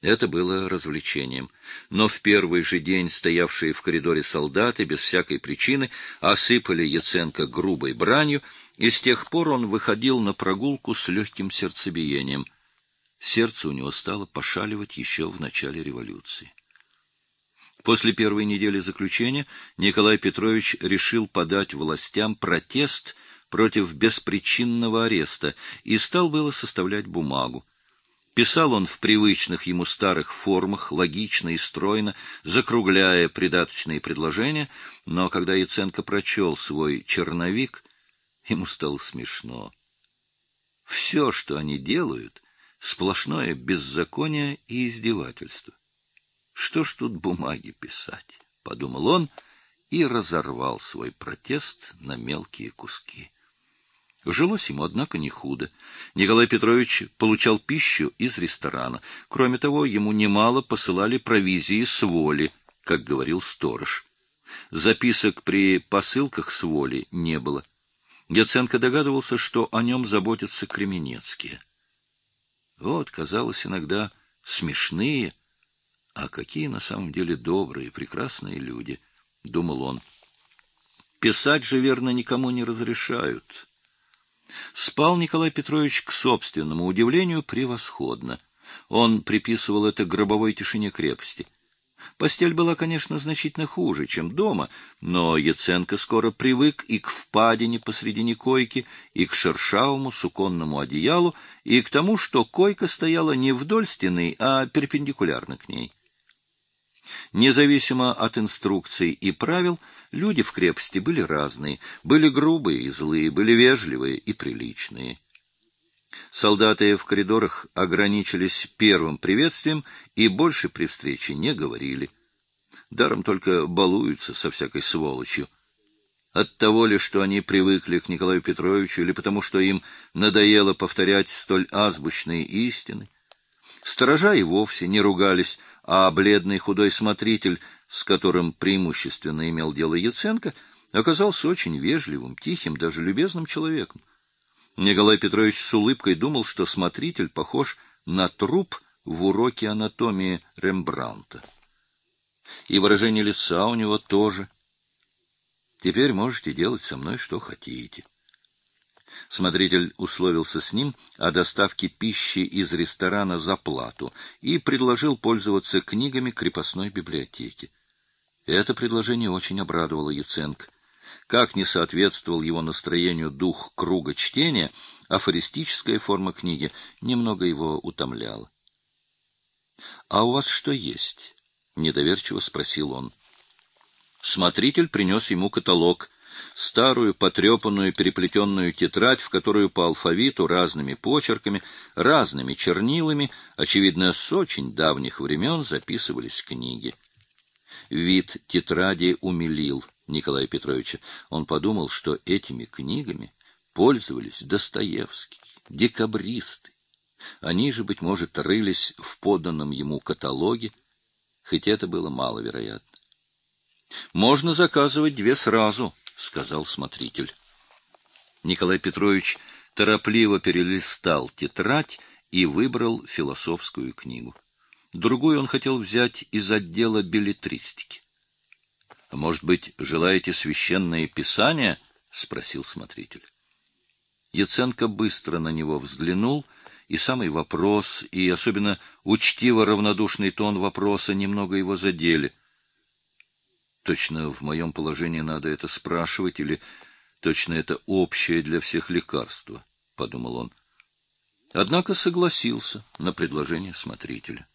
Это было развлечением. Но в первый же день стоявшие в коридоре солдаты без всякой причины осыпали Яценко грубой бранью, и с тех пор он выходил на прогулку с легким сердцебиением. Сердце у него стало пошаливать еще в начале революции. После первой недели заключения Николай Петрович решил подать властям протест против беспричинного ареста и стал было составлять бумагу. Писал он в привычных ему старых формах, логично и стройно, закругляя придаточные предложения, но когда Яценко прочел свой черновик, ему стало смешно. Все, что они делают, сплошное беззаконие и издевательство. Что ж тут бумаги писать, — подумал он и разорвал свой протест на мелкие куски. Жилось ему, однако, не худо. Николай Петрович получал пищу из ресторана. Кроме того, ему немало посылали провизии с воли, как говорил сторож. Записок при посылках с воли не было. Яценко догадывался, что о нем заботятся кременецкие. Вот, казалось, иногда смешные, а какие на самом деле добрые, прекрасные люди, — думал он. Писать же, верно, никому не разрешают. Спал Николай Петрович к собственному удивлению превосходно. Он приписывал это гробовой тишине крепости. Постель была, конечно, значительно хуже, чем дома, но Яценко скоро привык и к впадине посредине койки, и к шершавому суконному одеялу, и к тому, что койка стояла не вдоль стены, а перпендикулярно к ней. Независимо от инструкций и правил, люди в крепости были разные, были грубые и злые, были вежливые и приличные. Солдаты в коридорах ограничились первым приветствием и больше при встрече не говорили. Даром только балуются со всякой сволочью. От того ли, что они привыкли к Николаю Петровичу, или потому что им надоело повторять столь азбучные истины, Сторожа и вовсе не ругались, а бледный худой смотритель, с которым преимущественно имел дело Яценко, оказался очень вежливым, тихим, даже любезным человеком. Николай Петрович с улыбкой думал, что смотритель похож на труп в уроке анатомии Рембрандта. И выражение лица у него тоже. Теперь можете делать со мной что хотите. Смотритель условился с ним о доставке пищи из ресторана за плату и предложил пользоваться книгами крепостной библиотеки. Это предложение очень обрадовало Яценко. Как не соответствовал его настроению дух круга чтения, афористическая форма книги немного его утомляла. — А у вас что есть? — недоверчиво спросил он. Смотритель принес ему каталог — старую потрепанную переплетенную тетрадь, в которую по алфавиту разными почерками, разными чернилами, очевидно, с очень давних времен записывались книги. Вид тетради умилил Николая Петровича. Он подумал, что этими книгами пользовались Достоевский, декабристы. Они же, быть может, рылись в поданном ему каталоге, хоть это было маловероятно. Можно заказывать две сразу, — сказал смотритель. Николай Петрович торопливо перелистал тетрадь и выбрал философскую книгу. Другую он хотел взять из отдела билетристики. — Может быть, желаете священное писание? — спросил смотритель. Яценко быстро на него взглянул, и самый вопрос, и особенно учтиво равнодушный тон вопроса немного его задели. Точно в моем положении надо это спрашивать, или точно это общее для всех лекарство, — подумал он. Однако согласился на предложение смотрителя.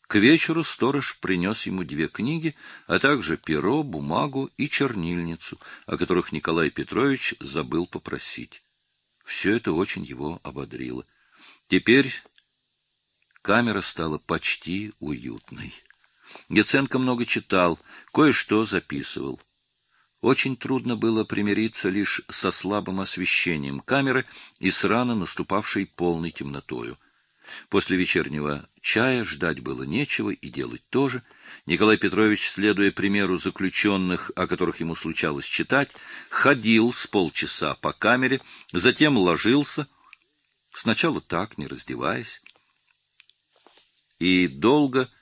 К вечеру сторож принес ему две книги, а также перо, бумагу и чернильницу, о которых Николай Петрович забыл попросить. Все это очень его ободрило. Теперь камера стала почти уютной. Яценко много читал, кое-что записывал. Очень трудно было примириться лишь со слабым освещением камеры и с рано наступавшей полной темнотою. После вечернего чая ждать было нечего и делать тоже. Николай Петрович, следуя примеру заключенных, о которых ему случалось читать, ходил с полчаса по камере, затем ложился, сначала так, не раздеваясь, и долго